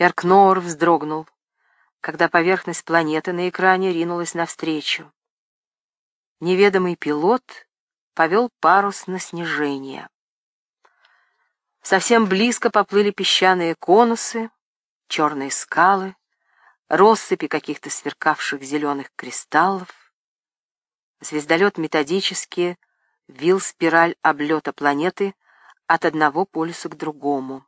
Эркнор вздрогнул, когда поверхность планеты на экране ринулась навстречу. Неведомый пилот повел парус на снижение. Совсем близко поплыли песчаные конусы, черные скалы, россыпи каких-то сверкавших зеленых кристаллов. Звездолет методически вил спираль облета планеты от одного полюса к другому.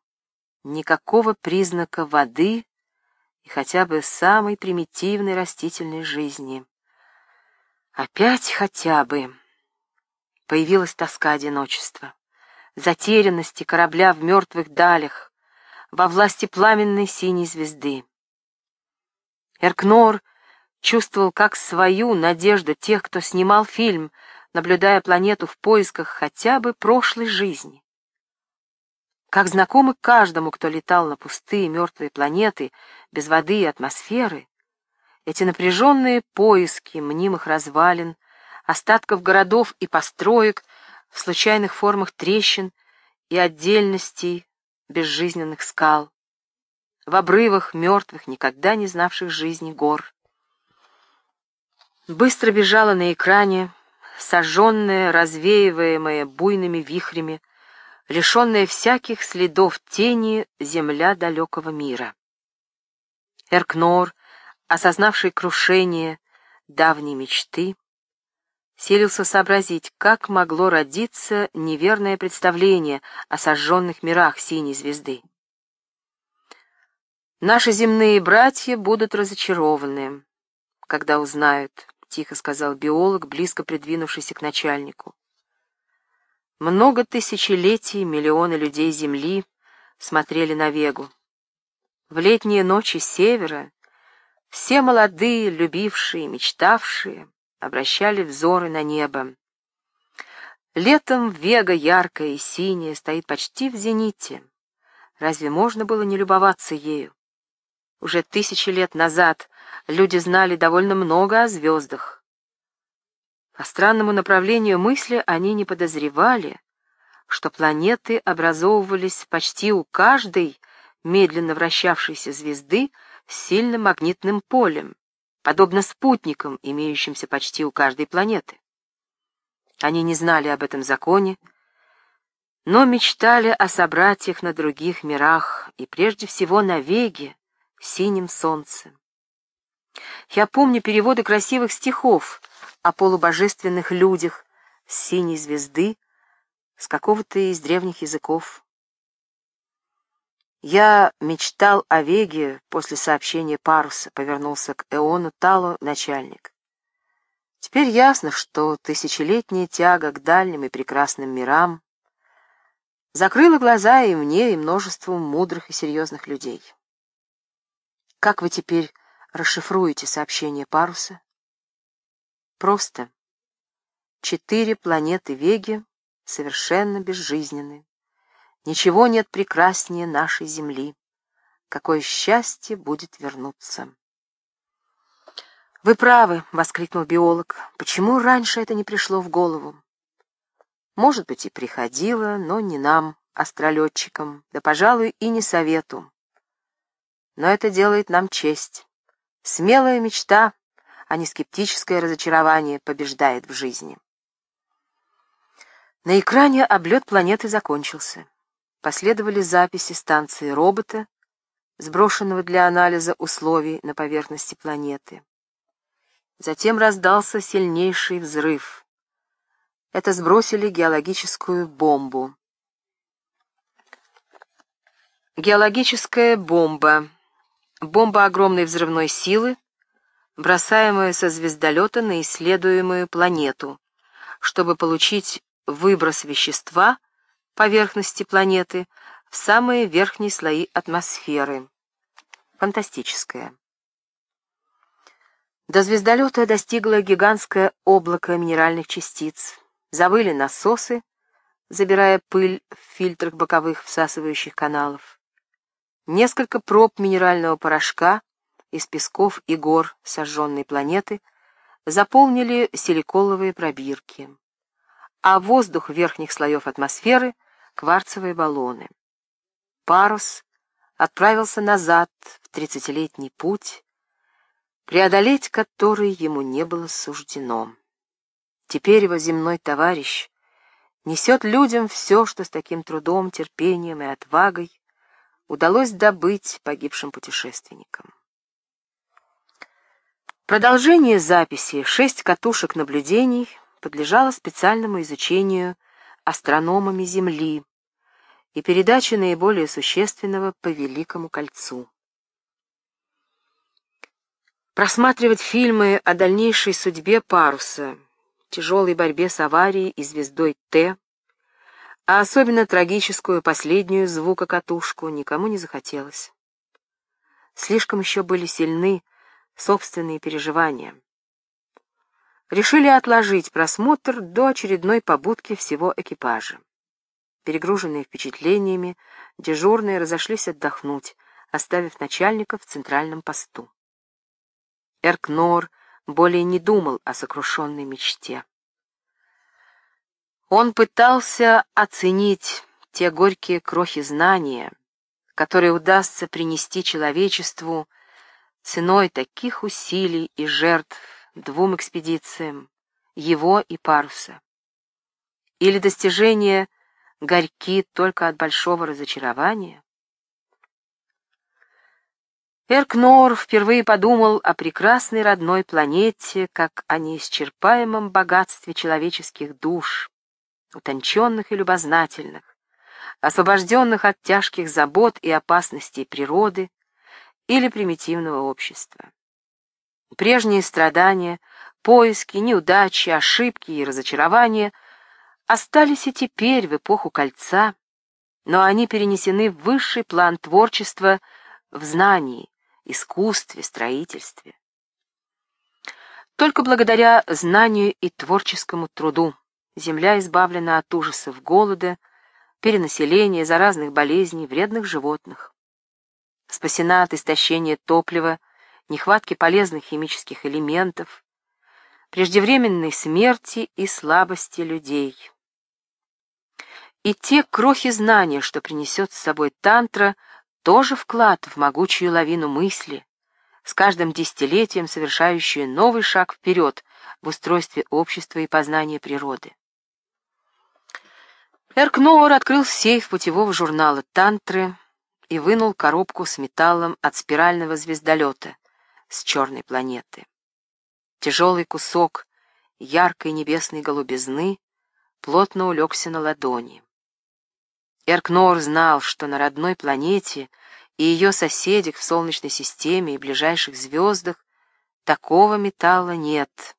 Никакого признака воды и хотя бы самой примитивной растительной жизни. Опять хотя бы появилась тоска одиночества, затерянности корабля в мертвых далях, во власти пламенной синей звезды. Эркнор чувствовал как свою надежду тех, кто снимал фильм, наблюдая планету в поисках хотя бы прошлой жизни. Как знакомы каждому, кто летал на пустые мертвые планеты, без воды и атмосферы, эти напряженные поиски мнимых развалин, остатков городов и построек в случайных формах трещин и отдельностей безжизненных скал, в обрывах мертвых, никогда не знавших жизни гор. Быстро бежала на экране, сожженная, развеиваемая буйными вихрями, лишенная всяких следов тени земля далекого мира. Эркнор, осознавший крушение давней мечты, селился сообразить, как могло родиться неверное представление о сожженных мирах синей звезды. «Наши земные братья будут разочарованы, когда узнают», — тихо сказал биолог, близко придвинувшийся к начальнику. Много тысячелетий миллионы людей Земли смотрели на Вегу. В летние ночи севера все молодые, любившие, мечтавшие, обращали взоры на небо. Летом Вега яркая и синяя стоит почти в зените. Разве можно было не любоваться ею? Уже тысячи лет назад люди знали довольно много о звездах. По странному направлению мысли они не подозревали, что планеты образовывались почти у каждой медленно вращавшейся звезды с сильным магнитным полем, подобно спутникам, имеющимся почти у каждой планеты. Они не знали об этом законе, но мечтали о собратьях на других мирах и прежде всего на Веге, синем солнце. Я помню переводы красивых стихов о полубожественных людях синей звезды, с какого-то из древних языков. Я мечтал о Веге после сообщения паруса, повернулся к Эону Талу начальник. Теперь ясно, что тысячелетняя тяга к дальним и прекрасным мирам закрыла глаза и мне, и множеству мудрых и серьезных людей. Как вы теперь расшифруете сообщение паруса? Просто. Четыре планеты Веги совершенно безжизненны. Ничего нет прекраснее нашей земли. Какое счастье будет вернуться. «Вы правы», — воскликнул биолог. «Почему раньше это не пришло в голову?» «Может быть, и приходило, но не нам, астролетчикам, да, пожалуй, и не совету. Но это делает нам честь. Смелая мечта, а не скептическое разочарование побеждает в жизни». На экране облет планеты закончился. Последовали записи станции робота, сброшенного для анализа условий на поверхности планеты. Затем раздался сильнейший взрыв. Это сбросили геологическую бомбу. Геологическая бомба. Бомба огромной взрывной силы, бросаемая со звездолета на исследуемую планету, чтобы получить выброс вещества — поверхности планеты в самые верхние слои атмосферы. Фантастическое. До звездолета достигло гигантское облако минеральных частиц. Завыли насосы, забирая пыль в фильтрах боковых всасывающих каналов. Несколько проб минерального порошка из песков и гор сожженной планеты заполнили силиколовые пробирки а воздух верхних слоев атмосферы — кварцевые баллоны. Парус отправился назад в тридцатилетний путь, преодолеть который ему не было суждено. Теперь его земной товарищ несет людям все, что с таким трудом, терпением и отвагой удалось добыть погибшим путешественникам. Продолжение записи «Шесть катушек наблюдений» подлежало специальному изучению астрономами Земли и передаче наиболее существенного по Великому кольцу. Просматривать фильмы о дальнейшей судьбе паруса, тяжелой борьбе с аварией и звездой Т, а особенно трагическую последнюю звукокатушку никому не захотелось. Слишком еще были сильны собственные переживания. Решили отложить просмотр до очередной побудки всего экипажа. Перегруженные впечатлениями, дежурные разошлись отдохнуть, оставив начальника в центральном посту. Эркнор более не думал о сокрушенной мечте. Он пытался оценить те горькие крохи знания, которые удастся принести человечеству ценой таких усилий и жертв двум экспедициям, его и паруса. Или достижения горьки только от большого разочарования? Эркнор впервые подумал о прекрасной родной планете, как о неисчерпаемом богатстве человеческих душ, утонченных и любознательных, освобожденных от тяжких забот и опасностей природы или примитивного общества. Прежние страдания, поиски, неудачи, ошибки и разочарования остались и теперь в эпоху кольца, но они перенесены в высший план творчества в знании, искусстве, строительстве. Только благодаря знанию и творческому труду Земля избавлена от ужасов голода, перенаселения, заразных болезней, вредных животных. Спасена от истощения топлива, нехватки полезных химических элементов, преждевременной смерти и слабости людей. И те крохи знания, что принесет с собой тантра, тоже вклад в могучую лавину мысли, с каждым десятилетием совершающую новый шаг вперед в устройстве общества и познания природы. Эркноур открыл сейф путевого журнала «Тантры» и вынул коробку с металлом от спирального звездолета с черной планеты. Тяжелый кусок яркой небесной голубизны плотно улегся на ладони. Эркнор знал, что на родной планете и ее соседях в Солнечной системе и ближайших звездах такого металла нет.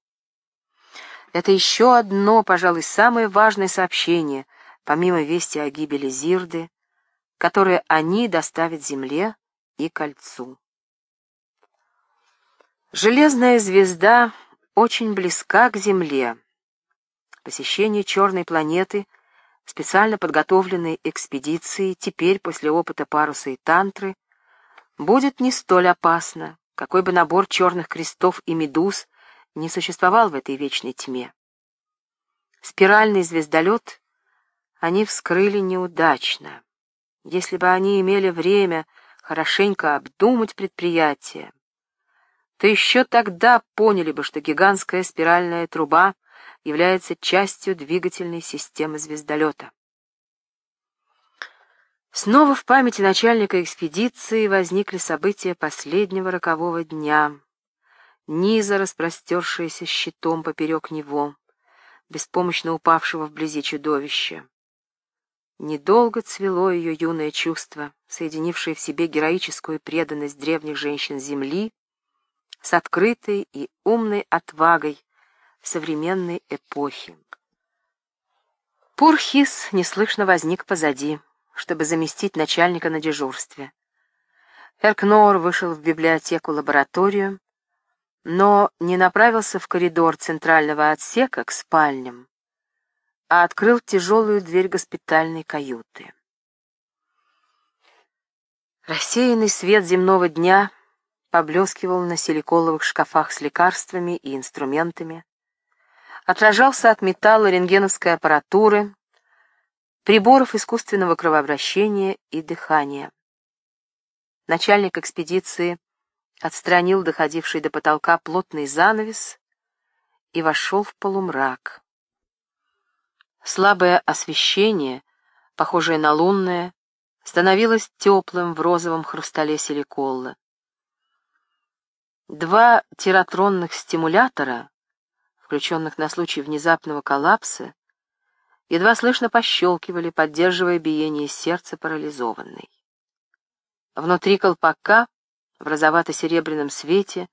Это еще одно, пожалуй, самое важное сообщение — помимо вести о гибели Зирды, которые они доставят Земле и Кольцу. Железная звезда очень близка к Земле. Посещение черной планеты, специально подготовленной экспедицией, теперь после опыта паруса и тантры, будет не столь опасно, какой бы набор черных крестов и медуз не существовал в этой вечной тьме. Спиральный звездолет они вскрыли неудачно. Если бы они имели время хорошенько обдумать предприятие, то еще тогда поняли бы, что гигантская спиральная труба является частью двигательной системы звездолета. Снова в памяти начальника экспедиции возникли события последнего рокового дня, низа, распростершаяся щитом поперек него, беспомощно упавшего вблизи чудовища. Недолго цвело ее юное чувство, соединившее в себе героическую преданность древних женщин Земли с открытой и умной отвагой современной эпохи. Пурхис неслышно возник позади, чтобы заместить начальника на дежурстве. Эркнор вышел в библиотеку-лабораторию, но не направился в коридор центрального отсека к спальням, а открыл тяжелую дверь госпитальной каюты. Рассеянный свет земного дня поблескивал на силиколовых шкафах с лекарствами и инструментами, отражался от металла рентгеновской аппаратуры, приборов искусственного кровообращения и дыхания. начальник экспедиции отстранил доходивший до потолка плотный занавес и вошел в полумрак. Слабое освещение, похожее на лунное, становилось теплым в розовом хрустале силиколла. Два тиратронных стимулятора, включенных на случай внезапного коллапса, едва слышно пощелкивали, поддерживая биение сердца парализованной. Внутри колпака, в розовато-серебряном свете,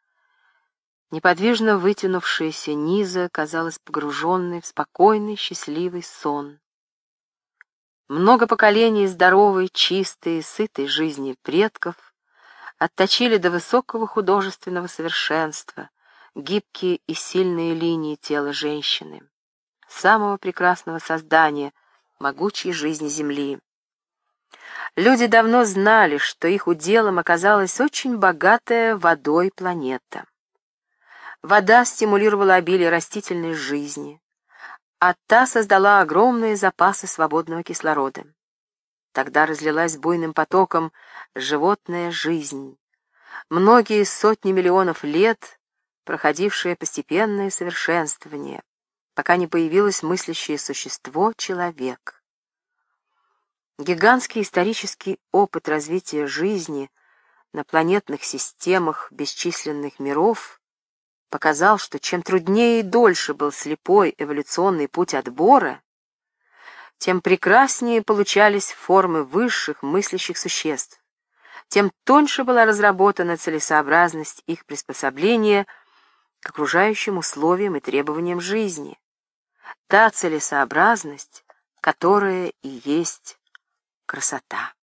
неподвижно вытянувшаяся низа казалась погруженной в спокойный, счастливый сон. Много поколений здоровой, чистой, сытой жизни предков отточили до высокого художественного совершенства гибкие и сильные линии тела женщины, самого прекрасного создания могучей жизни Земли. Люди давно знали, что их уделом оказалась очень богатая водой планета. Вода стимулировала обилие растительной жизни, а та создала огромные запасы свободного кислорода. Тогда разлилась буйным потоком животная жизнь. Многие сотни миллионов лет проходившее постепенное совершенствование, пока не появилось мыслящее существо — человек. Гигантский исторический опыт развития жизни на планетных системах бесчисленных миров показал, что чем труднее и дольше был слепой эволюционный путь отбора, тем прекраснее получались формы высших мыслящих существ, тем тоньше была разработана целесообразность их приспособления к окружающим условиям и требованиям жизни. Та целесообразность, которая и есть красота.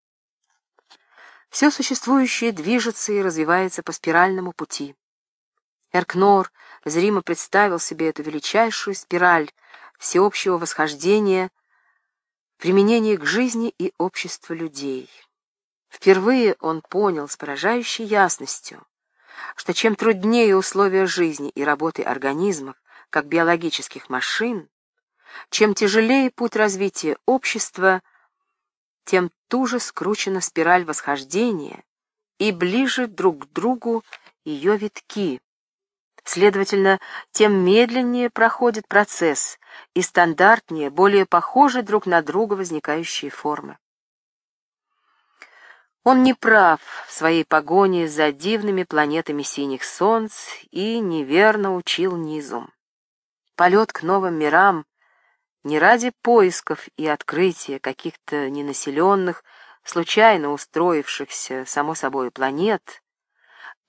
Все существующее движется и развивается по спиральному пути. Эркнор зримо представил себе эту величайшую спираль всеобщего восхождения, применения к жизни и обществу людей. Впервые он понял с поражающей ясностью, что чем труднее условия жизни и работы организмов, как биологических машин, чем тяжелее путь развития общества, тем туже скручена спираль восхождения и ближе друг к другу ее витки, Следовательно, тем медленнее проходит процесс и стандартнее, более похожи друг на друга возникающие формы. Он не прав в своей погоне за дивными планетами синих солнц и неверно учил низу. Полет к новым мирам не ради поисков и открытия каких-то ненаселенных, случайно устроившихся, само собой, планет,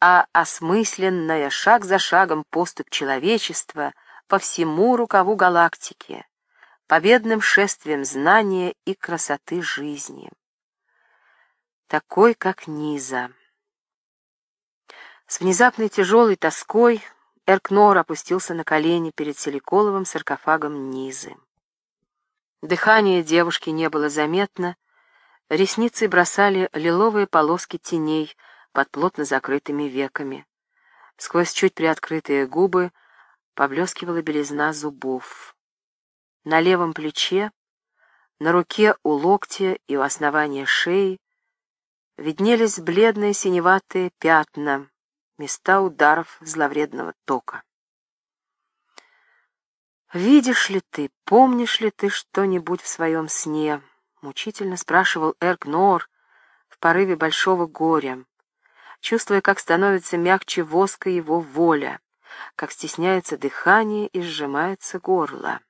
а осмысленная шаг за шагом поступь человечества по всему рукаву галактики, победным шествием знания и красоты жизни. Такой, как Низа. С внезапной тяжелой тоской Эркнор опустился на колени перед силиколовым саркофагом Низы. Дыхание девушки не было заметно, ресницы бросали лиловые полоски теней — под плотно закрытыми веками. Сквозь чуть приоткрытые губы поблескивала белизна зубов. На левом плече, на руке у локтя и у основания шеи виднелись бледные синеватые пятна, места ударов зловредного тока. «Видишь ли ты, помнишь ли ты что-нибудь в своем сне?» — мучительно спрашивал Эрк Нор в порыве большого горя чувствуя, как становится мягче воска его воля, как стесняется дыхание и сжимается горло.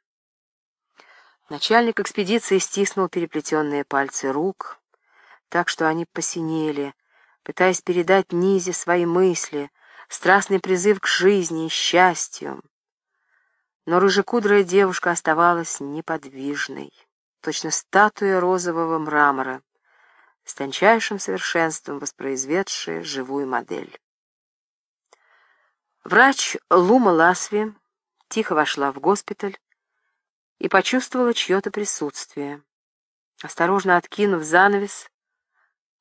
Начальник экспедиции стиснул переплетенные пальцы рук, так что они посинели, пытаясь передать Низе свои мысли, страстный призыв к жизни и счастью. Но рыжекудрая девушка оставалась неподвижной, точно статуя розового мрамора, с тончайшим совершенством воспроизведшая живую модель. Врач Лума Ласви тихо вошла в госпиталь и почувствовала чье-то присутствие. Осторожно откинув занавес,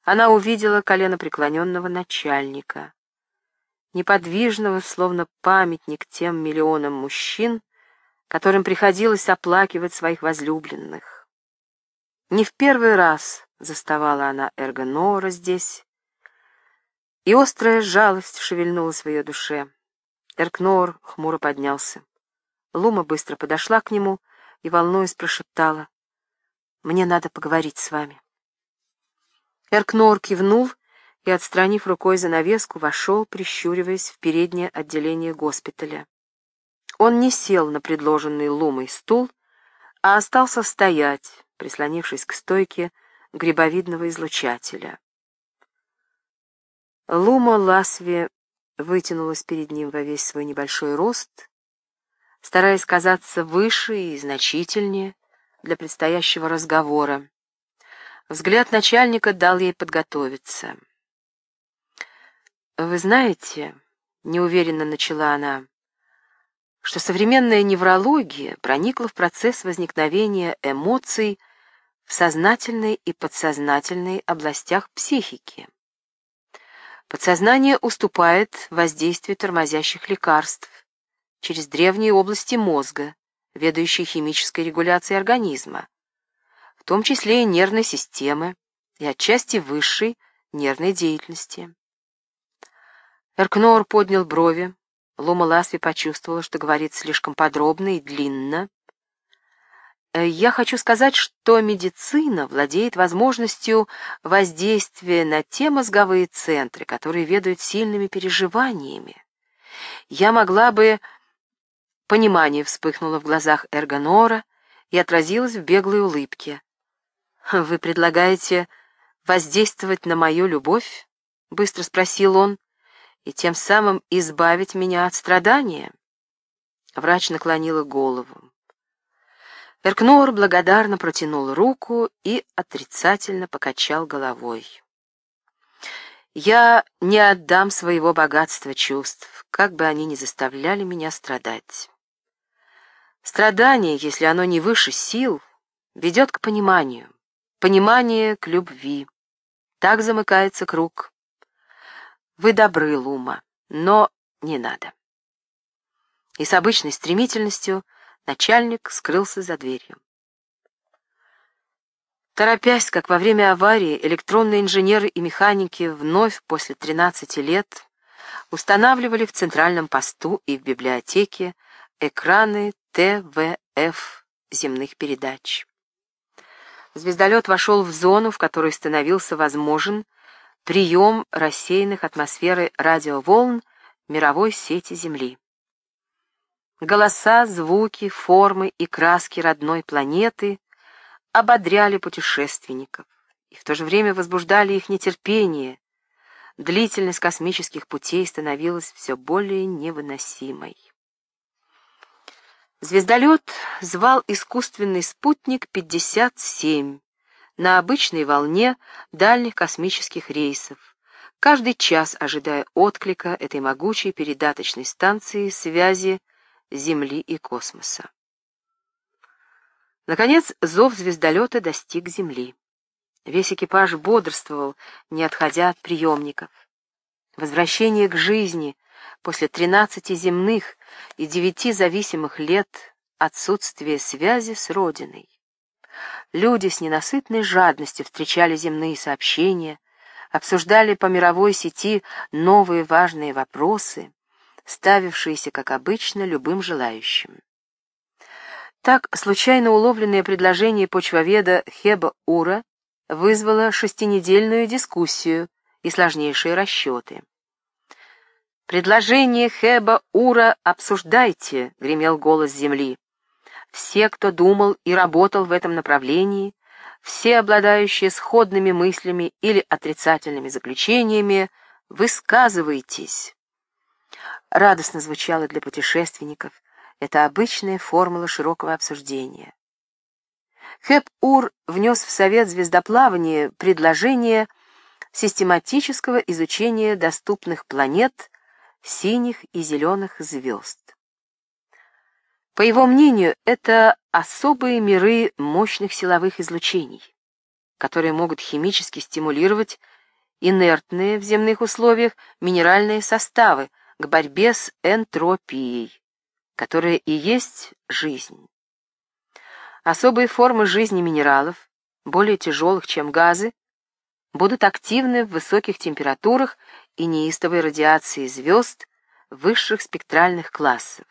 она увидела коленопреклоненного начальника, неподвижного, словно памятник тем миллионам мужчин, которым приходилось оплакивать своих возлюбленных. Не в первый раз заставала она Эргонора здесь, И острая жалость шевельнулась в ее душе. Эркнор хмуро поднялся. Лума быстро подошла к нему и, волнуясь, прошептала. «Мне надо поговорить с вами». Эркнор кивнул и, отстранив рукой занавеску, вошел, прищуриваясь в переднее отделение госпиталя. Он не сел на предложенный Лумой стул, а остался стоять, прислонившись к стойке грибовидного излучателя. Лума Ласви вытянулась перед ним во весь свой небольшой рост, стараясь казаться выше и значительнее для предстоящего разговора. Взгляд начальника дал ей подготовиться. «Вы знаете, — неуверенно начала она, — что современная неврология проникла в процесс возникновения эмоций в сознательной и подсознательной областях психики. Подсознание уступает воздействию тормозящих лекарств через древние области мозга, ведающие химической регуляцией организма, в том числе и нервной системы и отчасти высшей нервной деятельности. Эркнор поднял брови. Лума Ласви почувствовала, что говорит слишком подробно и длинно, я хочу сказать, что медицина владеет возможностью воздействия на те мозговые центры, которые ведают сильными переживаниями. Я могла бы... Понимание вспыхнуло в глазах Эргонора и отразилось в беглой улыбке. «Вы предлагаете воздействовать на мою любовь?» — быстро спросил он, — «и тем самым избавить меня от страдания?» Врач наклонила голову. Эркнор благодарно протянул руку и отрицательно покачал головой. «Я не отдам своего богатства чувств, как бы они ни заставляли меня страдать. Страдание, если оно не выше сил, ведет к пониманию, понимание к любви. Так замыкается круг. Вы добры, Лума, но не надо». И с обычной стремительностью Начальник скрылся за дверью. Торопясь, как во время аварии, электронные инженеры и механики вновь после 13 лет устанавливали в центральном посту и в библиотеке экраны ТВФ земных передач. Звездолет вошел в зону, в которой становился возможен прием рассеянных атмосферы радиоволн мировой сети Земли. Голоса, звуки, формы и краски родной планеты ободряли путешественников и в то же время возбуждали их нетерпение. Длительность космических путей становилась все более невыносимой. Звездолет звал искусственный спутник 57 на обычной волне дальних космических рейсов, каждый час ожидая отклика этой могучей передаточной станции связи Земли и космоса. Наконец, зов звездолета достиг Земли. Весь экипаж бодрствовал, не отходя от приемников. Возвращение к жизни после тринадцати земных и девяти зависимых лет отсутствия связи с Родиной. Люди с ненасытной жадностью встречали земные сообщения, обсуждали по мировой сети новые важные вопросы, ставившиеся, как обычно, любым желающим. Так, случайно уловленное предложение почвоведа Хеба Ура вызвало шестинедельную дискуссию и сложнейшие расчеты. «Предложение Хеба Ура обсуждайте», — гремел голос земли. «Все, кто думал и работал в этом направлении, все, обладающие сходными мыслями или отрицательными заключениями, высказывайтесь». Радостно звучало для путешественников. Это обычная формула широкого обсуждения. Хэп-Ур внес в Совет звездоплавания предложение систематического изучения доступных планет, синих и зеленых звезд. По его мнению, это особые миры мощных силовых излучений, которые могут химически стимулировать инертные в земных условиях минеральные составы, к борьбе с энтропией, которая и есть жизнь. Особые формы жизни минералов, более тяжелых, чем газы, будут активны в высоких температурах и неистовой радиации звезд высших спектральных классов.